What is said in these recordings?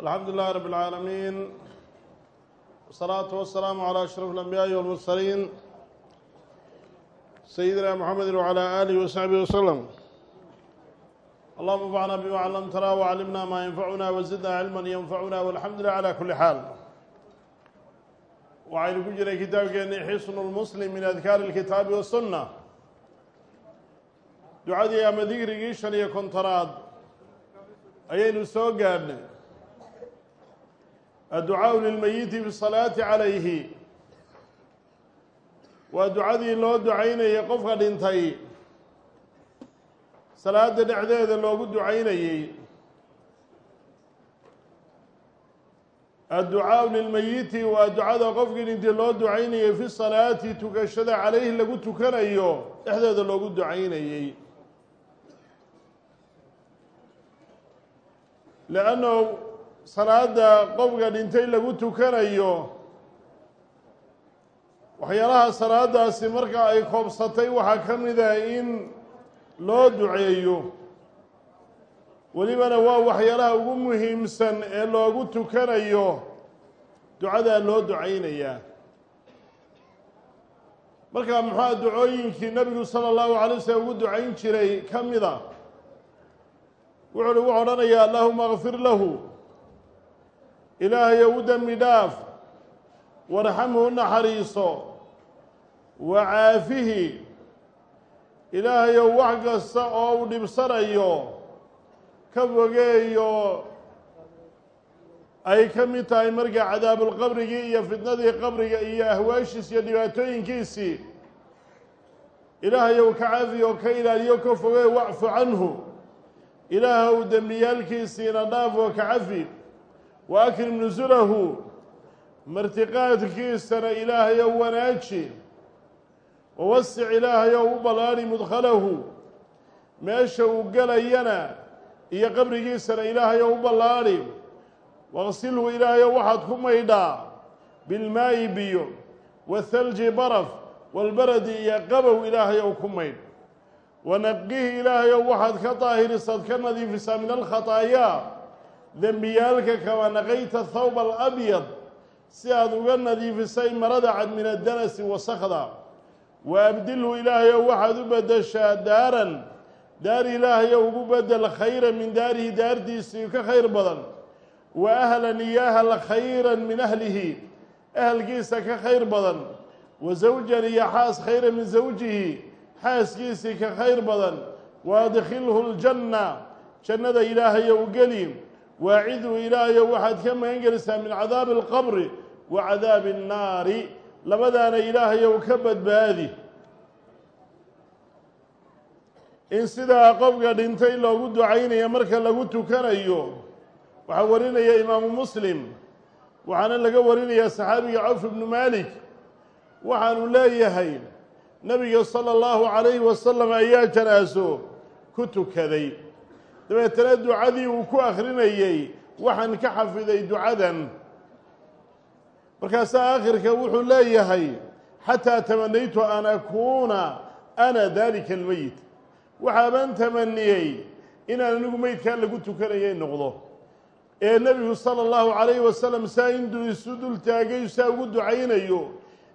alxamdu lilahi rab اlcaalamiin wsalaatu wasalaamu calى ashraf اlanbiyaaءi walmursaliin sayidina mxamedi wعalى alihi wasaxbihi waslem allahuma anfacna bima callamtana wcallimna ma yanfacuna wazidna cilma yanfacuna walxamdu lilah calى kuli xaal waxaynu ku jiray kitaabkeeni xisnu lmuslim min adkaari اlkitaabi wasunna ducadii ama digrigii shan iyo kontonaad ayaynu soo gaadhnay adducaaءu lilmeyiti bisalaati calayhi waa ducadii loo ducaynayay qofka dhintay. Salaada dhexdeeda loogu ducaynayey adducaaءu lilmeyiti waa ducada qofkii dhintay loo ducaynayay fi salaati tukashada calayhi lagu tukanayo dhexdeeda loogu ducaynayey leanno salaada qofka dhintay lagu tukanayo waxyaalaha salaadaasi marka ay koobsatay waxaa ka mid ah in loo duceeyo. Welibana waa waxyaalaha ugu muhiimsan ee loogu tukanayo ducadaa loo ducaynayaa marka muxua ducooyinkii nabigu sala allahu alay waslm ugu ducayn jiray ka mida wuxuu wuxu odhanayaa allahuma kfir lahu ilaahayow u dembi dhaaf. Warxamhu u naxariiso. Wa caafihi. Ilaahayow wax kasta oo uu dhibsanayo ka fogeeyo. Ay ka mid tahay markaa cadaabulqabrigii iyo fitnadii qabriga iyo ahwaashiis iyo dhibaatooyinkiisii ilaahayow ka caafi oo ka ilaaliyo ka fogeey wacfu canhu. Ilaahow dembiyaalkiisiina dhaaf oo ka cafi wa akrim nusulahu martiqaadkiisana ilaahayow wanaaji wawasic ilaahayow u ballaadhi mudkhalahu meesha uu gelayana iyo qabrigiisana ilaahayow u ballaadhi waqsilhu ilaahayow waxaad ku maydhaa bilmaa'i biyo wathalji baraf walbaradi iyo qabow ilaahayow ku maydh wanaqihi ilaahayow waxaad ka daahirisaad ka nadiifisaa min alkhataayaa dembiyaalka kama naqayta thawba alabyad si aad uga nadiifisay marada cad min addanasi wasakda wa abdilhu ilaahayow waxaad u bedeshaa daaran daar ilaahayow ugu bedel khayran min daarihi daardiisii ka khayr badan. Wa ahlan iyo ahal khayran min ahlihi ahalkiisa ka khayr badan. Wa zawjan iyo xaas khayran min zawjihi xaaskiisii ka khayr badan. Wa adkhilhu ljanna jannada ilaahayow geli waaciduu ilaahayow waxaad ka magan gelisaa min cadaabi alqabri wa cadaabi annaari. Labadaana ilaahayow ka badbaadi. In sidaa qofka dhintay loogu ducaynaya marka lagu tukanayo waxaa warinaya imaamu muslim waxaana laga warinayaa saxaabiga cawf ibnu malik waxaanu leeyahay nabiga sala allahu calayhi wasalam ayaa janaaso ku tukaday dabeetana ducadii uu ku akrinayey waxaan ka xafiday ducadan. Markaasaa aakhirka wuxuu leeyahay xataa tamanaytu an akuuna ana dalika almeyit waxaaban tamaniyey inaan anigu meydkaa lagu tukanayay noqdo. Ee nebigu sala allahu calayhi wasalam saa intuu isu dul taagay saa ugu ducaynayo.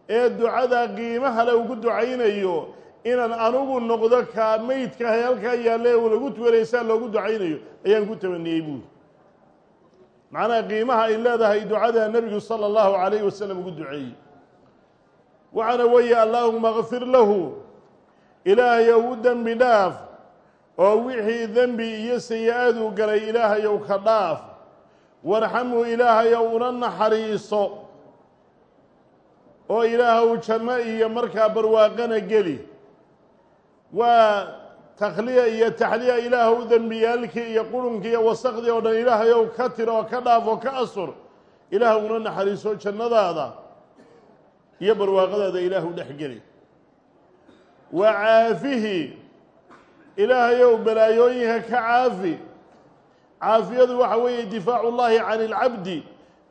Ee ducada qiimaha le ugu ducaynayo inaan anugu noqdo kaa meydka hay halkaa yaalle uu lagu tukanaya saa loogu ducaynayo ayaan ku tamaniyey buuri macnaha qiimaha ay leedahay ducada nebigu sala allahu calayhi wasalam ugu duceeyey. Waxaana weeye allaahuma kfir lahu ilaahayow u dembi dhaaf oo wixii dembi iyo sayi-aaduu galay ilaahayow ka dhaaf. Warxamhu ilaahayow una naxariiso oo ilaahw janno iyo markaa barwaaqana geli waa takhliya iyo taxliya ilaahw dembiyaalkii iyo qurunkii iyo wasakdii oo dhan ilaahayow ka tir oo ka dhaaf oo ka asur ilaah una naxariiso jannadaada iyo barwaaqadaada ilaahu dhex geli. Wa caafihi ilaahayow balaayooyinka ka caafi. Caafiyadu waxa weeye difaacu llaahi cani ilcabdi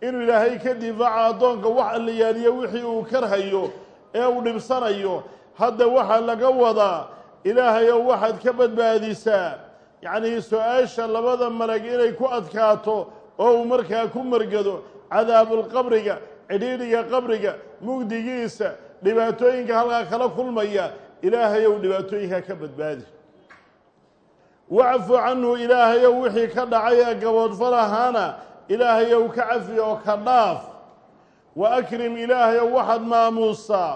inuu ilaahay ka difaaco addoonka wax allayaaliyo wixii uu karhayo ee uu dhibsanayo. Hadda waxaa laga wadaa ilaahayow waxaad ka badbaadisaa. Yacnii su'aasha labada malag inay ku adkaato oo uu markaa ku margado cadaabulqabriga cidhiidhiga qabriga mugdigiisa dhibaatooyinka halkaa kala kulmaya ilaahayow dhibaatooyinkaa ka badbaadi. Wacfu canhu ilaahayow wixii ka dhacay ee gaboodfal ahaana ilaahayow ka cafi oo ka dhaaf. Wa akrim ilaahayow waxaad maamuusaa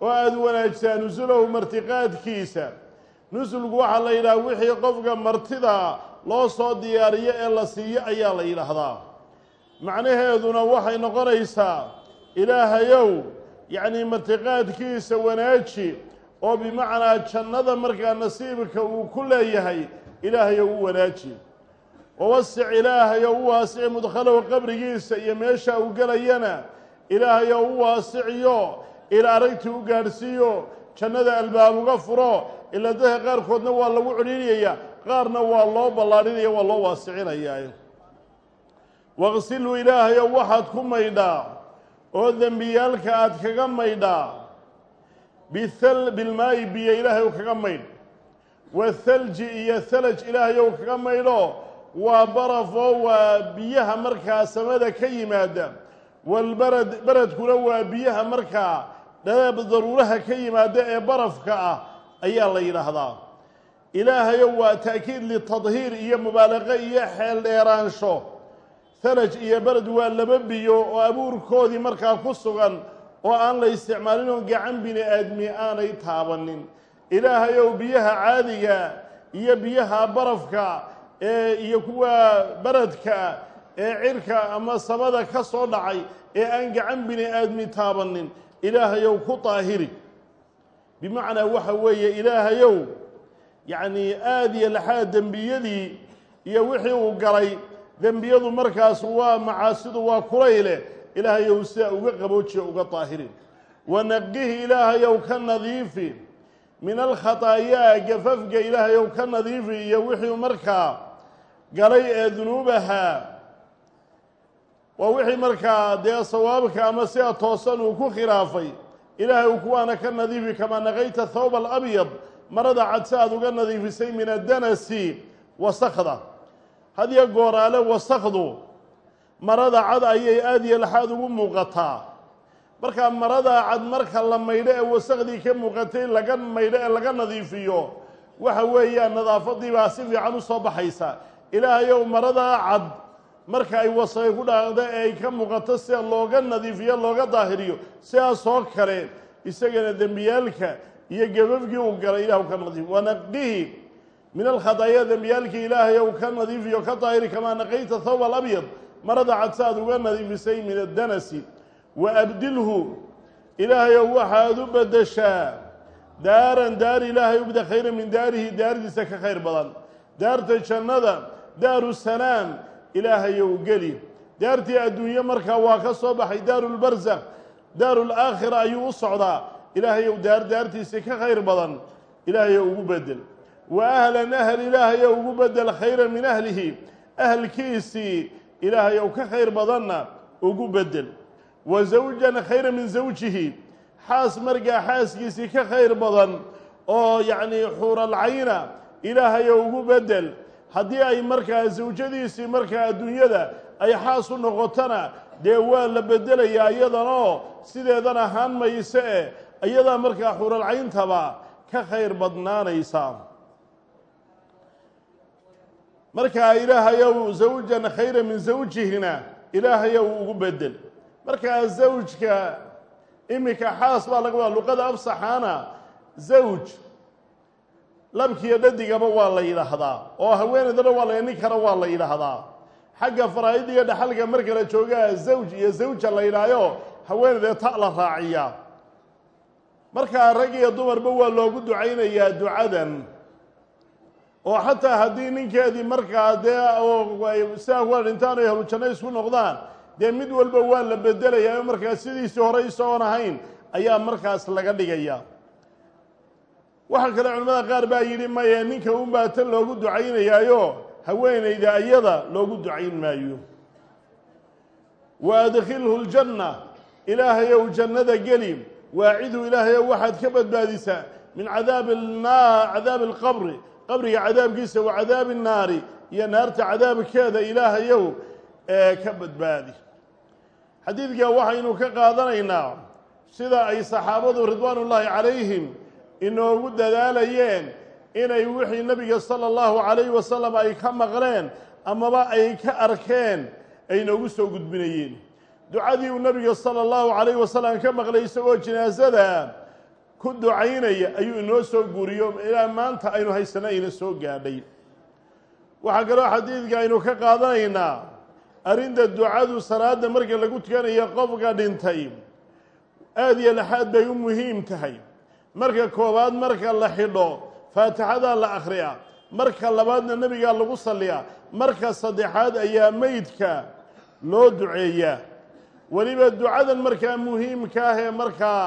oo aada wanaajisaa nusulahu martiqaadkiisa nusulku waxaa la yidhaha wixii qofka martida loo soo diyaariyo ee la siiyo ayaa la yidhaahdaa. Macnaheeduna waxay noqonaysaa ilaahayow yacnii martiqaadkiisa wanaaji oo bimacnaa jannada markaa nasiibka uu ku leeyahay ilaahayow u wanaaji. Wawasic ilaahayow u waasici mudkhalahu qabrigiisa iyo meesha uu gelayana ilaahayow u waasiciyo ila aragtii u gaadhsiiyo jannada albaab uga furo ila dadka qaarkoodna waa lagu cidhiidhiyaya qaarna waa loo ballaadhinaya waa loo waasicinayaa. Waqsilhu ilaahayow waxaad ku maydhaa oo dembiyaalka aad kaga maydhaa bihal bilmaayi biyo ilaahayow kaga maydh. Wathalji iyo thalaj ilaahayow kaga maydho waa barafoo waa biyaha markaa samada ka yimaada. Walbarad baradkuna waa biyaha markaa daruuraha ka yimaada ee barafka ah ayaa la yidhaahdaa. Ilaahayow waa ta'kiid litadhiir iyo mubaalaqo iyo xeel dheeraansho. Thalaj iyo barad waa laba biyo oo abuurkoodii markaa ku sugan oo aan la isticmaalin oo gacan bini aadmi aanay taabanin. Ilaahayow biyaha caadiga iyo biyaha barafka ee iyo kuwa baradka ee cirka ama samada ka soo dhacay ee aan gacan bini aadmi taabanin. Ilaahayow ku daahiri bimacnaa waxa weeye ilaahayow yacnii aada iyo laxaad dembiyadii iyo wixii uu galay dembiyadu markaas waa macaasidu waa kulayle ilaahayow sidaa uga qaboojiya uga daahiri wanaqihi ilaahayow ka nadiifi. Min alkhataayaa gafafga ilaahayow ka nadiifi iyo wixii markaa galay ee dunuubaha waa wixii markaa dee sawaabka ama sida toosan uu ku khilaafay ilaahay kuwaana ka nadiifi kamaa naqayta thawba alabyad. Marada cad si aad uga nadiifisay min addanasi wasakda hadiyo gooraale wasakdu marada cad ayay aada iyo laxaad ugu muuqataa. Markaa marada cad marka la maydho ee wasakdii ka muuqatay laga maydho ee laga nadiifiyo waxa weeyaan nadaafadii baa si fiican u soo baxaysa. Ilaahayow maradaa cad marka ay wasaqay ku dhaaqda ee ay ka muuqato sida looga nadiifiyo looga daahiriyo sidaasoo kale isagana dembiyaalka iyo gabafkii uu galay ilah ka nadiif. Wanaqihi min alkhadaaya dembiyaalkii ilaahay ou ka nadiifiyo ka daahiri kamaa naqayta thawba alabyad marada cad si aad uga nadiifisay min addanasi wa abdilhu ilaahayow waxaad u beddeshaa daaran daar ilaahay ubda khayra min daarihi daardiisa ka khayr badan. Daarta jannada daaru salaam ilaahayow geli. Daartii adduunye markaa waa ka soo baxay daarulbarzakh daarulaakhira ayuu u socdaa. Ilaahayow daar daartiisii ka khayr badan ilaahayow ugu bedel wa ahlan ahl ilaahayow ugu bedel khayran min ahlihi. Ahlkiisii ilaahayow ka khayr badanna ugu bedel wa zawjan khayra min zawjihi. Xaas markaa xaaskiisii ka khayr badan oo yacnii xuuralcayna ilaahayow ugu bedel haddii ay markaa sawjadiisii markaa adduunyada ay xaas u noqotona dee waa la bedelayaa iyadanoo sideedan ahaan mayse e iyadaa markaa xuralcayntaba ka khayr badnaanaysa. Markaa ilaahayow zawjan khayra min zawjihina ilaahayow ugu bedel. Markaa zawjka iminka xaas baa laga wadaa luqada afsaxaana zawj labkiiyo dhadigaba waa la yidhaahdaa oo haweeneydana waa la ninkana waa la yidhaahdaa. Xagga faraa'id iyo dhaxalka marka la joogaa zawj iyo zawja la yidhaayo haweeneydee ta la raaciyaa markaa rag iyo dumarba waa loogu ducaynayaa ducadan oo xataa haddii ninkeedii markaa dee sidaa kuwa dhintaan ay ahlujanno isku noqdaan dee mid walba waa la bedelayaa markaa sidiisii hore isagoon ahayn ayaa markaas laga dhigayaa waxaa kale culimmada qaar baa yidhi maya ninka unbaa tan loogu ducaynayaayo haweenayda iyada loogu ducayn maayo. Wa adkhilhu ljanna ilaahayow jannada geli waacidhu ilaahayow waxaad ka badbaadisaa min cadaabi cadaabi alqabri qabriga cadaabkiisa wa cadaabi nnaari iyo naarta cadaabkeeda ilaahayow ee ka badbaadi. Xadiidka waxaynu ka qaadanaynaa sida ay saxaabadu ridwaanullaahi calayhim inoogu dadaalayeen inay wixii nebiga sala allahu calayhi wasalam ay ka maqleen amaba ay ka arkeen ay noogu soo gudbinayeen. Ducadii uu nebiga sala allahu calayhi wasalam ka maqlay isagoo jinaasada ku ducaynaya ayuu inoo soo guuriyo ilaa maanta aynu haysana ina soo gaadhay. Waxaa kaloo xadiidka aynu ka qaadanaynaa arrinta ducadu salaada marka lagu tukanayo qofka dhintay aada iyo laxaad bay u muhiim tahay marka koowaad marka la xidho faatixadaa la akhriyaa marka labaadna nebigaa lagu salliyaa marka saddexaad ayaa meydka loo duceeyaa weliba ducadan markaa muhiimka ah markaa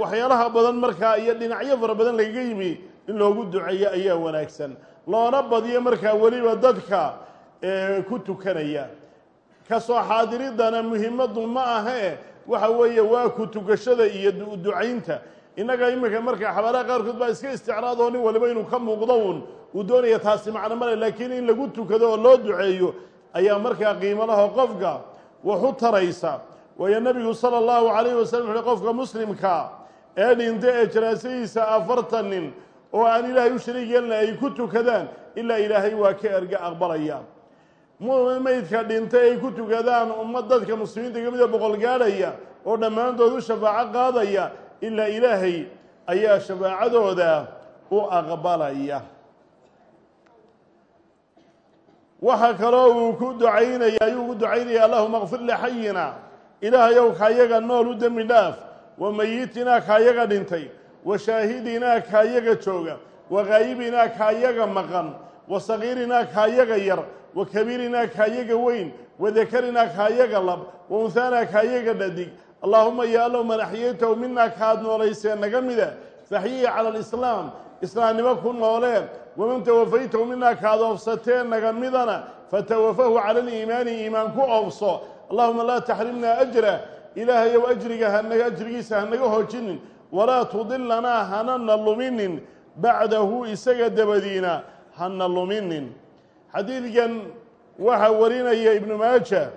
waxyaalaha badan markaa iyo dhinacyo fara badan lagaga yimi in loogu duceeyo ayaa wanaagsan. Loona badiyo markaa weliba dadka ku tukanaya. Kasoo xaadiridana muhiimadu ma ahee. Waxa weeye waa ku tukashada iyo ducaynta innaga iminka markaa xabaalaha qaarkood baa iska isticraad oo nin waliba inuu ka muuqdo uun. Uu doonaya taasi macno male laakiin in lagu tukado oo loo duceeyo ayaa markaa qiimo laho qofka wax u taraysa. Waayo nebigu sala allahu calayhi wasalam wuxuuhi qofka muslimka ee dhinta ee janaasadiisa afartan nin oo aan ilaahay u shariig yeelina ay ku tukadaan ilaa ilaahay waa ka erga aqbalaya. Meydka dhinta ay ku tukadaan ummad dadka muslimiinta ka mida boqol gaadhaya oo dhammaantood u shafaaco qaadaya ilaa ilaahay ayaa shafaacadooda u aqbalaya. Waxaa kaloo uu ku ducaynaya ayuu ugu ducaynaya allahuma kfir lixayina ilaahayow kaayaga nool u dembi dhaaf wa mayitinaa kaayaga dhintay wa shaahidinaa kaayaga jooga wa ghaayibinaa kaayaga maqan wa sagiirinaa kaayaga yar wa kabiirinaa kaayaga weyn wa dakarinaa kaayaga lab wa unhaanaa kaayaga dhadig allaahuma ya allow man axyaytahu minaa kaad noolaysee naga mida. Faxyihi cala alislaam islaamnimo ku noolee waman tawafaytahu minaa kaad oofsatee naga midana fatawafahu cala aliimaani iimaan ku oofso. Allahuma laa taxrimnaa ajra. Ilaahayow ajriga hanaga ajrigiisa hanaga hoojinin. Walaa tudilanaa hanana luminin bacdahu isaga dabadiina hana luminin. Xadiidkan waxaa warinaya ibnu maaja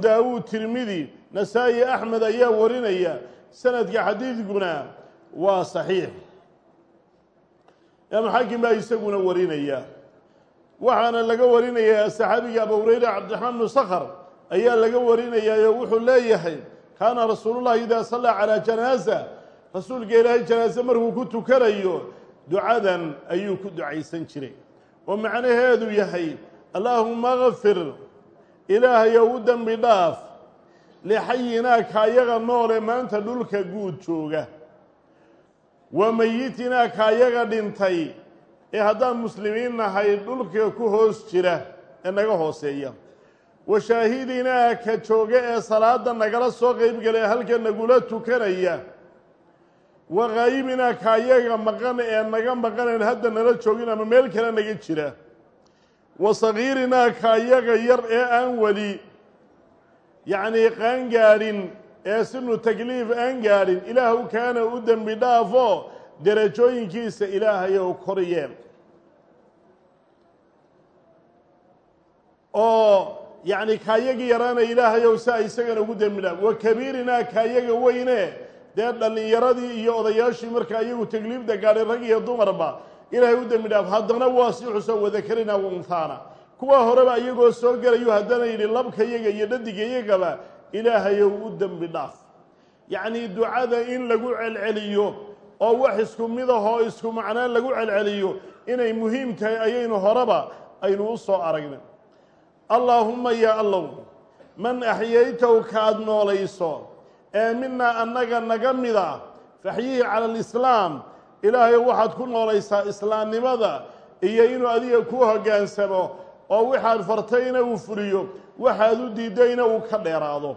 daawuud tirmidi nasaa-i axmed ayaa warinaya sanadka xadiidkuna waa saxiix. Imaam xaakim baa isaguna warinaya. Waxaana laga warinayaa saxaabiga abu hureyre cabdiraxmaan bnu sakhr ayaa laga warinayaa wuxuu leeyahay kaana rasuulullahi idaa sallaa calaa janaasa rasuulka ilaahay janaase markuu ku tukanayo ducadan ayuu ku ducaysan jiray. Oo macnaheedu yahay allaahuma kfir ilaahayow u dembi dhaaf lixayinaa kaayaga noole maanta dhulka guud jooga wa mayitinaa kaayaga dhintay ee haddaan muslimiin nahay dhulka ku hoos jira ee naga hooseeya wa shaahidinaa ka jooga ee salaada nagala soo qeybgala ee halka nagula tukanaya wa ghaayibinaa kaayaga maqan ee naga maqaneen hadda nala joogin ama meel kale naga jira wa sagiirinaa kaayaga yar ee aan weli yacnii qaan gaadhin ee sinu takliif aan gaadhin ilaahw kaana u dembi dhaafo derajooyinkiisa ilaahayow kor yeel oo yacni kaayagii yaraana ilaahayow saa isagana ugu dembi dhaaf. Wa kabiirinaa kaayaga weyne dee dhallinyaradii iyo odayaashii markaa iyagu takliifda gaadhay rag iyo dumarba ilaahay u dembi dhaaf. Haddana waa sii xuso wadakarina wa unhaana kuwa horeba iyagoo soo gelayu haddana yidhi labka yaga iyo dhadiga iyagaba ilaahayow u dembi dhaaf. Yacnii ducada in lagu celceliyo oo wax isku mid ahoo isku macnaa lagu celceliyo inay muhiim tahay ayaynu horeba aynu u soo aragnay allaahumma yaa allow man axyaytaw kaad noolayso ee minaa annaga naga mida faxyihi cala alislaam ilaahayow waxaad ku noolaysaa islaamnimada iyo inuu adiga ku hoggaansamo oo waxaad fartayna uu fuliyo waxaad u diiddayna uu ka dheeraado.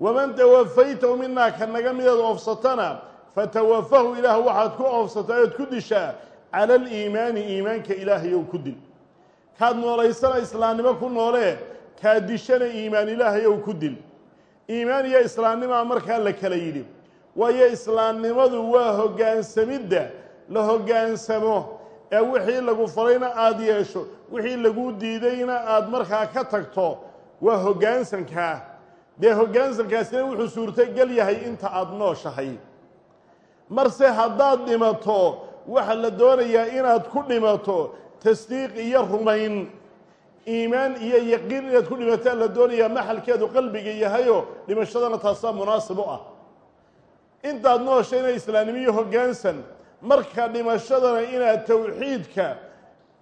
Waman tawafaytahu minaa ka naga midaad oofsatana fatawafahu ilaah waxaad ku oofsataa ood ku dishaa cala aliimaani iimaanka ilaahayow ku dil. Kaad noolaysana islaamnimo ku noolee kaad dishana iimaan ilaahayow ku dil. Iimaan iyo islaamnimaa markaa la kala yidhi waayo islaamnimadu waa hoggaansamidda la hoggaansamo ee wixii lagu farayna aada yeesho wixii lagu diidayna aada markaa ka tagto waa hoggaansankaa dee hoggaansankaasina wuxuu suurtogel yahay inta aada nooshahay. Marse haddaad dhimato waxaa la doonayaa inaad ku dhimato tasdiiq iyo rumayn iimaan iyo yaqiin inaad ku dhimataan la doonayaa maxalkeedu qalbiga yahayo dhimashadana taasaa munaasib u ah. Intaad nooshayna islaamnimo iyo hoggaansan marka dhimashadana inaad tawxiidka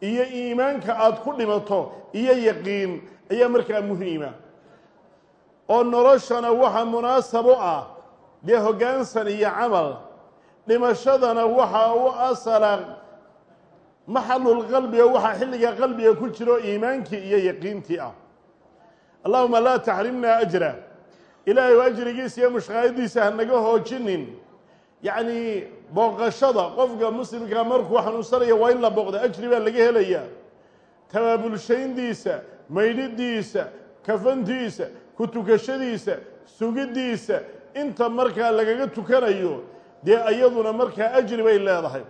iyo iimaanka aada ku dhimato iyo yaqiin ayaa markaa muhiima. Oo noloshana waxa munaasab u ah dee hoggaansan iyo camal. Dhimashadana waxaa u asala maxalulqalbiga waxaa xilliga qalbiga ku jiro iimaankii iyo yaqiintii ah. Allahuma laa taxrimna ajra. Ilaahay ajrigiisa iyo mushqaayadiisa hanaga hoojinin. Yacnii booqashada qofka muslimka markuu xanuunsanaya waa in la booqda ajri baa laga helayaa. Tabaabulshayndiisa maydhidiisa kafantiisa ku tukashadiisa sugiddiisa inta markaa lagaga tukanayo dee iyaduna markaa ajri bay leedahay.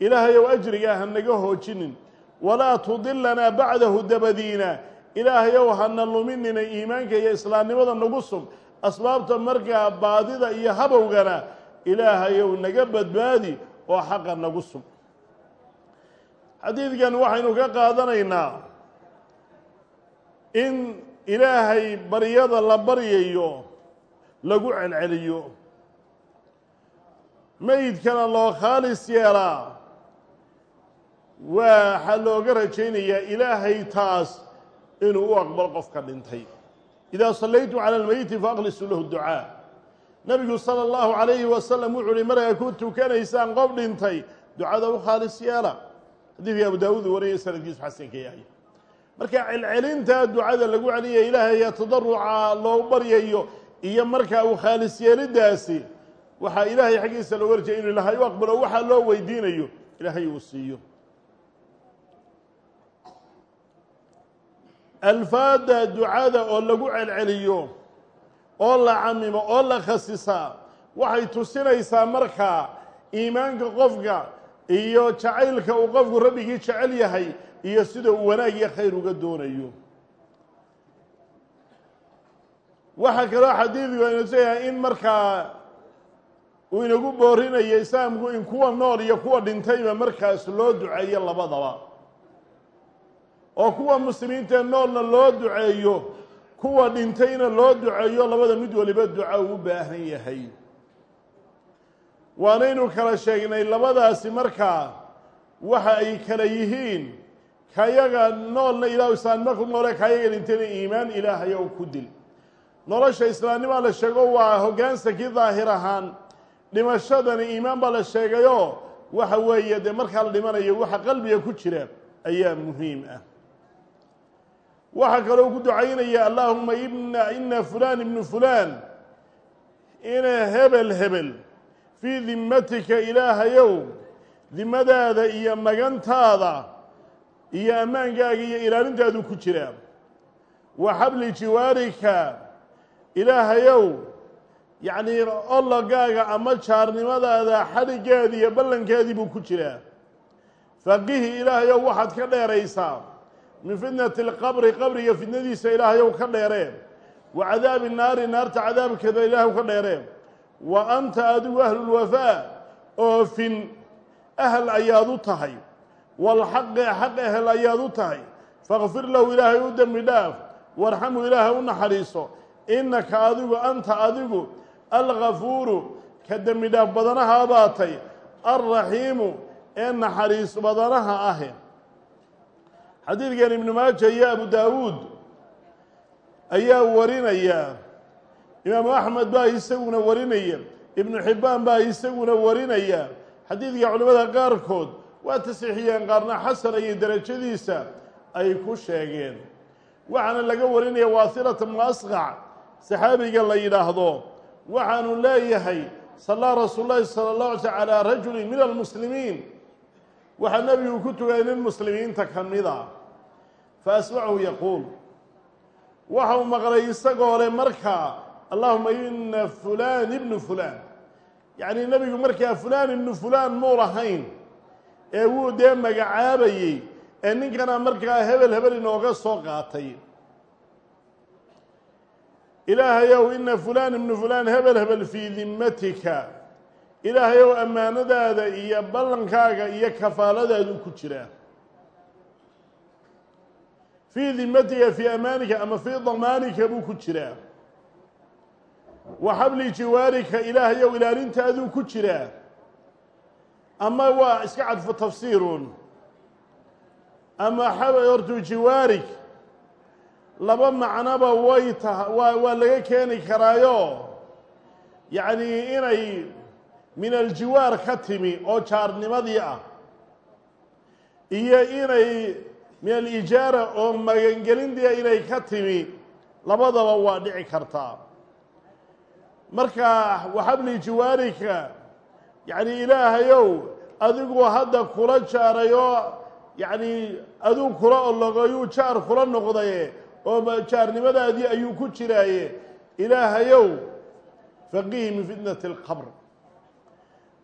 Ilaahayow ajrigaa hanaga hoojinin. Walaa tudilanaa bacdahu dabadiina. Ilaahayow hana luminina iimaanka iyo islaamnimada nagu sug asbaabta markaa baadida iyo habowgana ilaahayow naga badbaadi oo xaqa nagu sug. Xadiidkan waxaynu ka qaadanaynaa in ilaahay baryada la baryayo lagu celceliyo. Meydkana loo khaalis yeelaa. Waxaa looga rajaynayaa ilaahay taas inuu u aqbalo qofka dhintay. Idaa sallaytum cala almeyiti faaqlisuu lahu ducaa nabigu sala allahu calayhi wasalam wuxuu uhi markaa ku tukanaysaan qof dhintay. Ducada u khaalis yeela. Xadiidkii abu daawuud wariyay sanadkiisu xasanka yahay. Marka celcelintaa ducada lagu celiyaya ilaahay tadaruca loo baryayo iyo markaa uu khaalis yeelidaasi waxaa ilaahay xaggiisa looga rajaya inu ilaahay u aqbalo waxaa loo weydiinayo ilaahay uu siiyo. Alfaada ducada oo lagu celceliyo oo la camimo oo la khasisaa waxay tusinaysaa markaa iimaanka qofka iyo jacaylka uu qofku rabbigii jecel yahay iyo sida uu wanaag iyo khayr uga doonayo. Waxaa kaloo xadiidku aynu leeyahay in markaa uu inagu boorinayo islaamku in kuwa nool iyo kuwa dhintayba markaas loo duceeyo labadaba. Oo kuwa muslimiinta noolna loo duceeyo kuwa dhintayna loo duceeyo labada mid waliba duca uu u baahan yahay. Waanaynu kala sheegnay labadaasi markaa waxa ay kala yihiin kayaga noolna ilah islaamnimo ku noole kayaga dhintayna iimaan ilaahayo u ku dil. Nolosha islaamnimaa la sheego waa hoggaansankii daahir ahaan. Dhimashadani iimaan baa la sheegayo. Waxa weeye dee markaa la dhimanayo waxa qalbiga ku jira ayaa muhiim ah waxaa kaloo ku ducaynaya allaahuma ibna ina fulaan ibnu fulaan ina hebel hebel fii dimatika ilaahayow dimadaada iyo magantaada iyo ammaankaaga iyo ilaalintaadu ku jira. Wa xabli jiwaarika ilaahayow yacnii ologaaga ama jaarnimadaada xadhigeedi iyo ballankeedii buu ku jiraa faqihi ilaahayow waxaad ka dheeraysaa min fitnati alqabri qabriga fitnadiisa ilaahayow ka dheeree wa cadaabi naari naarta cadaabkeeda ilaahaw ka dheeree wa anta adigu ahlulwafaa oofin ahal ayaad u tahay. Walxaqe xaq ehel ayaad u tahay. Fakfir lahu ilaahay u dembi dhaaf. Warxamhu ilaahay u naxariiso. Innaka adigu anta adigu algafuuru ka dembi dhaaf badanaha baatay. Alraxiimu ee naxariis badanaha ahe xadiidkan ibnu maaja iyo abu daawuud ayaa warinaya. Imaamu axmed baa isaguna warinaya. Ibnu xibbaan baa isaguna warinaya. Xadiidka culimmada qaarkood waa tasiixiyeen qaarna xasan ayay derajadiisa ay ku sheegeen. Waxaana laga warinaya waasilata bnu asqac saxaabiga la yidhaahdo. Waxaanu leeyahay sallaa rasuul llahi sala allahu alay sl calaa rajulin min almuslimiin. Waxaa nebigu ku tugaday nin muslimiinta ka mida fa asmacahu yaquul waxa uu maqlay isagoo le markaa allahuma ina fulaan ibnu fulaan yacnii nebigu markaa fulaan ibnu fulaan muu lahayn ee wuu dee magacaabayey ee ninkana markaa hebel hebel inooga soo qaatay ilaahayow ina fulaan ibnu fulaan hebel hebel fii dimmatika ilaahayow ammaanadaada iyo ballankaaga iyo kafaaladaadu ku jiraa fii dimmatika fii amaanika ama fii damaanika buu ku jiraa. Wa xabli jiwaarika ilaahayow ilaalintaaduu ku jiraa. Ama waa iska cadfu tafsiirun. Ama hortu jiwaarig laba macnoba way taha waa waa laga keeni karaayo. Yacnii inay min aljiwaar ka timi oo jaarnimadii ah. Iyo inay min alijaara oo magangelindia inay ka timi labadaba waa dhici kartaa marka waxabli jiwaarika yacni ilaahayow adigu hadda kula jaaray oo yacni aduu kula ologayuu jaar kula noqdaye oo jaarnimadaadii ayuu ku jiraaye ilaahayow faqihi min fitnati alqabr.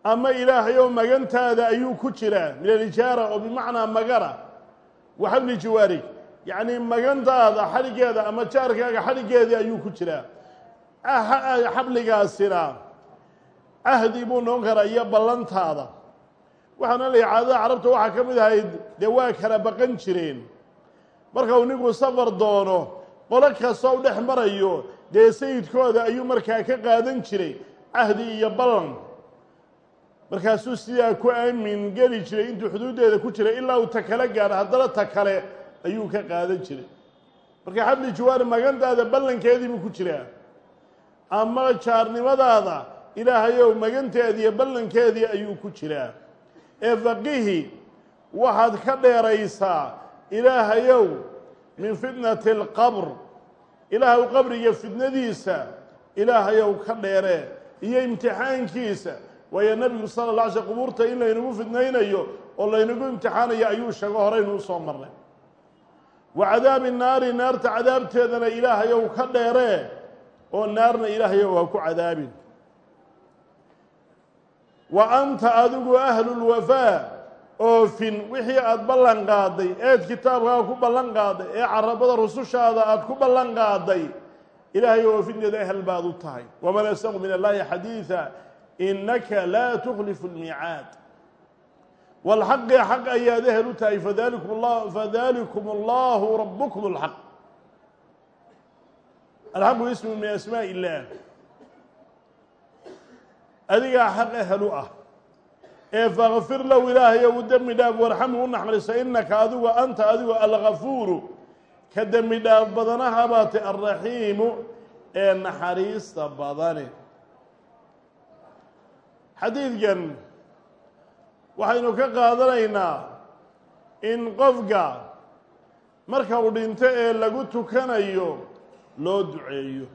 Ama ilaahayow magantaada ayuu ku jiraa min alijaara oo bimacnaa magana waxabli jiwaarig yacni magantaada xadhigeeda ama jaarkaaga xadhigeedii ayuu ku jiraa. Xabligaasina cahdi buu noqon karaa iyo ballantaada. Waxaana la caadada carabta waxaa ka mid ahayd dee waa kala baqan jireen. Marka uu ninku safar doono qolo kastoo u dhex marayo dee sayidkooda ayuu markaa ka qaadan jiray cahdi iyo ballan markaasuu sidaa ku aamin geli jiray intuu xuduuddeeda ku jiray ilaa uu ta kale gaadho haddana ta kale ayuu ka qaadan jiray. Marka xabli jawaari magantaada ballankeedii buu ku jiraa. Ama jaarnimadaada ilaahayow maganteedii iyo ballankeedii ayuu ku jiraa. Ee faqihi waxaad ka dheeraysaa ilaahayow min fitnati alqabr ilaahaw qabriga fitnadiisa ilaahayow ka dheeree iyo imtixaankiisa waayo nebigu sala la alay sl qubuurta in laynagu fidnaynayo oo laynagu imtixaanayo ayuu sheego horeynu u soo marnay. Wa cadaabi naari naarta cadaabteedana ilaahayow ka dheeree oo naarna ilaahayow ha ku cadaabin. Wa anta adigu ahlulwafaa oofin wixii aada ballan qaaday eed kitaabkaaga ku ballan qaaday ee carabada rusushaada aada ku ballan qaaday ilaahay oofinteeda ehel baad u tahay. Waman asaqu min allahi xadiida inaka laa tuklifu lmiicaad walxaqi xaq ayaad ehel u tahay fadalikum la fadalikum allahu rabukum اlxaq alxaqu ismu min asmaa illah adigaa xaq ehel u ah ee fakfir low ilaahay ou dembi dhaaf warxamhu u naxariiso inaka adigu anta adigu algafuuru ka dembi dhaaf badanaha baate alraxiimu ee naxariista badane xadiidkan waxaynu ka qaadanaynaa in qofka marka uu dhinto ee lagu tukanayo loo duceeyo.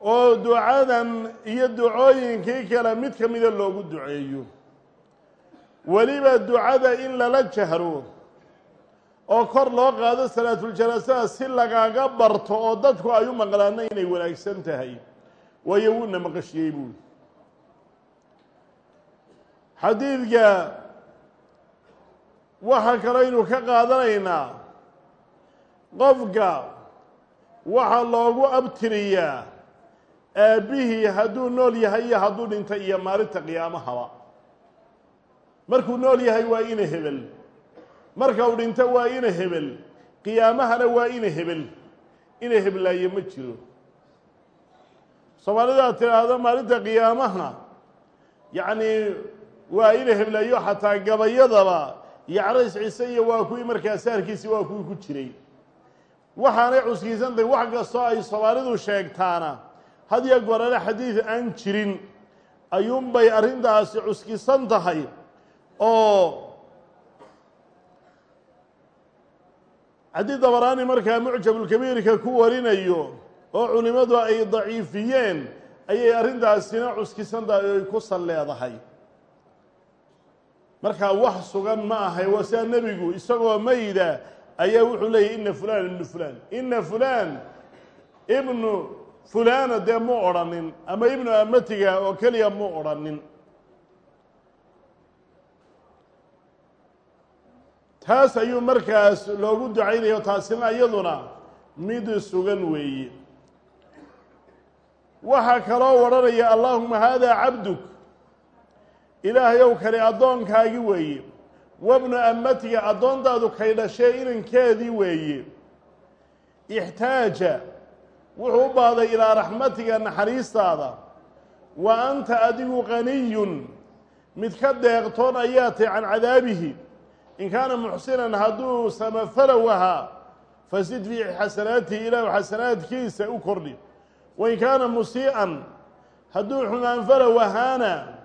Oo ducadan iyo ducooyinkii kale mid ka mida loogu duceeyo. Weliba ducada in lala jahro oo kor loo qaado salaatuljanaasaha si lagaaga barto oo dadku ay u maqlaano inay wanaagsan tahay. Waayo wuuna maqashiyey buuli xadiidka waxaa kaleynu ka qaadanaynaa qofka waxaa loogu abtiriyaa aabbihii hadduu nool yahay iyo hadduu dhintay iyo maalinta qiyaamahaba. Markuu nool yahay waa ina hebel. Marka uu dhinto waa ina hebel. Qiyaamahana waa ina hebel. Ina heblaaye ma jiro. Soomaalidaad tidhaahdo maalinta qiyaamaha yacnii waa ina heblaayo xataa gabayadaba. Yacrays ciise iyo waa kuwii markaa saarkiisi waa kuwii ku jiray. Waxaanay cuskiisantahay wax kastoo ay soomaalidu sheegtaana had iyo gorale xadiid aan jirin ayuunbay arrintaasi cuskisan tahay oo haddii dabaraani markaa mucjabulkabiirka ku warinayo oo culimmadu ay daciifiyeen ayay arrintaasina cuskisan tahay oo ay ku sal leedahay markaa wax sugan ma ahay sidaa nebigu isagoo mayda ayaa wuxuu leeyahy ina fulan ibnu fulan ina fulan ibnu fulana dee mu odhanin ama ibnu amatiga oo keliya mu odhanin. Taas ayuu markaas loogu ducaynayo taasina iyaduna mid sugan weeye. Waxaa kaloo odhanaya allaahuma haadaa cabduk ilaahayow kani addoonkaagi weeye. Wabnu amatiga addoontaadu kay dhashee inankeedii weeye. Ixtaaja wuxuu u baahday ilaa raxmatiga naxariistaada. Wa anta adigu qaniyun mid ka deeqtoon ayaa tahy can cadaabihi. In kaana muxsinan hadduu samafalow ahaa fasid fii xasanaatihi ilaahu xasanaadkiisa u kordhi. Wain kaana musii'an hadduu xumaanfalow ahaana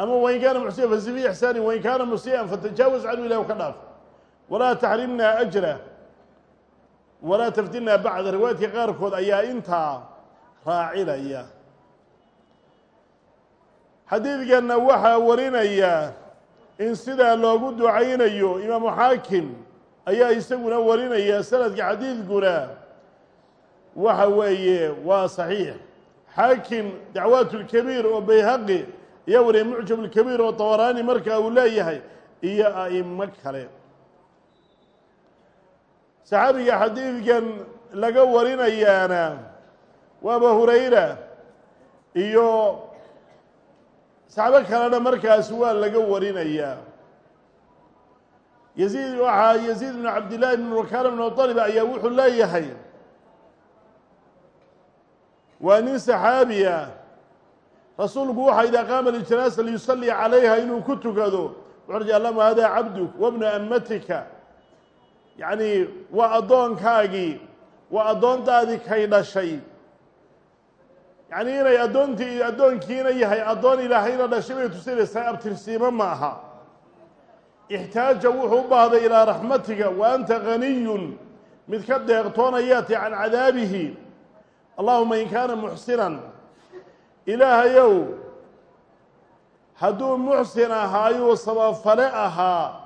ama wain kaana muxsinan fasid fii ixsaani wain kaana musii'an fatajaawaz canhu ilahu ka dhaaf walaa taxrimnaa ajra walaa taftinaa bacda riwaayadka qaarkood ayaa intaa raacinaya xadiidkanna waxaa warinaya in sidaa loogu ducaynayo imaamu xaakim ayaa isaguna warinaya sanadka xadiidkuna waxa weeye waa saxiix xaakim dacwaat lkabiir oo bayhaqi ayaa wariyay mucjam lkabiir oo tabaraani markaa uu leeyahay iyo a'imo kale. Saxaabiga xadiidkan laga warinayaana waa aba hurayra iyo saxbo kalena markaas waa laga warinayaa. Yaziid waxaa yaziid bnu cabdillahi bn wakala bn muطalib ayaa wuxuu leeyahay waa nin saxaabiya rasuulku waxa idaa qaama lijanaasa liyusalli calayha inuu ku tukado wuxu allahuma hada cabduk wabnu amatika yacni waa addoonkaagii waa addoontaadii kay dhashay. Yacni inay addoontii addoonkiina yahay addoon ilaahayna dhashay bay tusinaysaa abtirsiimo ma aha. Ixtaaja wuxuu u baahday ilaa raxmatiga wa anta ganiyun mid ka deeqtoonayaati can cadaabihi. Allahuma in kaana muxsinan ilaahayow hadduu muxsin ahaayuu sabafale ahaa.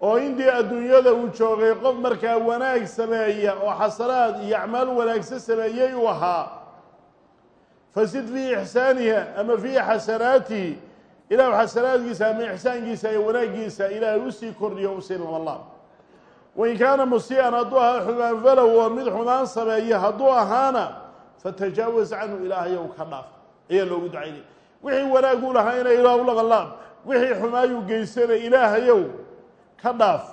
Oo intii adduunyada uu joogay qof markaa wanaag sameeya oo xasanaad iyo acmaal wanaagsan sameeyey uu ahaa. Fasid fii ixsaaniha ama fii xasanaatihi ilaahu xasanaadkiisa ama ixsaankiisa iyo wanaaggiisa ilaahay u sii kordhiyo u sii labalaab wain kaana musii'an hadduu ahaa xumaan falow oo mid xumaan sameeya hadduu ahaana fatajaawaz canhu ilaahayow ka dhaaf ayaa loogu ducaynaya wixii wanaaguu lahaayna ilaahu labalaab wixii xumaayuu geysanay ilaahayow ka dhaaf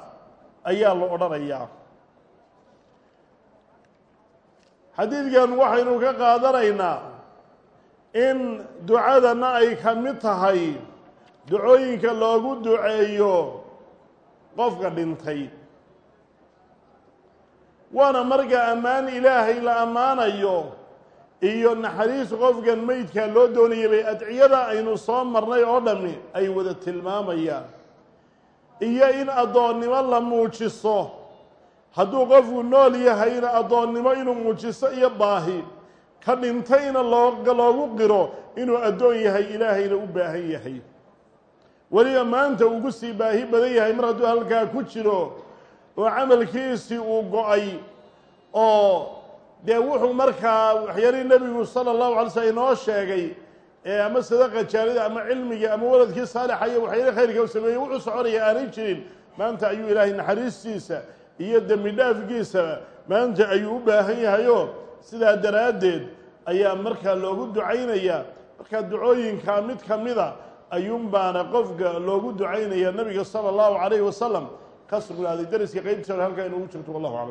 ayaa la odhanayaa. Xadiidkan waxaynu ka qaadanaynaa in ducadana ay ka mid tahay ducooyinka loogu duceeyo qofka dhintay. Waana marka ammaan ilaahay la ammaanayo iyo naxariis qofkan meydkaa loo doonaya bay adciyada aynu soo marnay oo dhammi ay wada tilmaamayaan. Iyo in addoonnimo la muujiso hadduu qofku nool yahayna addoonnimo inuu muujiso iyo baahi ka dhintayna loo loogu qiro inuu addoon yahay ilaahayna u baahan yahay. Weliba maanta ugu sii baahi badan yahay mar hadduu halkaa ku jiro oo camalkiisii uu go'ay oo dee wuxuu markaa waxyaalihii nebigu sala allahu alay slm inoo sheegay ee ama sadaqa jaarida ama cilmiga ama waladkii saalixa iyo waxyaala khayrka u sameeyey wuxuu soconaya aanay jirin. Maanta ayuu ilaahay naxariistiisa iyo dembi dhaafkiisa maanta ayuu u baahan yahayo. Sidaa daraaddeed ayaa markaa loogu ducaynaya markaa ducooyinkaa mid ka mida ayuun baana qofka loogu ducaynaya nabiga sala allahu calayhi wasalam ka sugnaaday dariska qeybtiisa halkaa inugu jirto wallahu aclam